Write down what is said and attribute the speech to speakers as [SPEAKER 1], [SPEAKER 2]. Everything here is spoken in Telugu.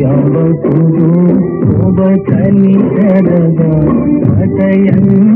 [SPEAKER 1] ಯಾವತ್ತಿಗೂ ಒಬ್ಬ ತನಿ ಕಡದ ಮತ ಎಂದ